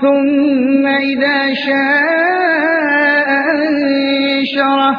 ثُمَّ إِذَا شَاءَ أَنشَرَهُ.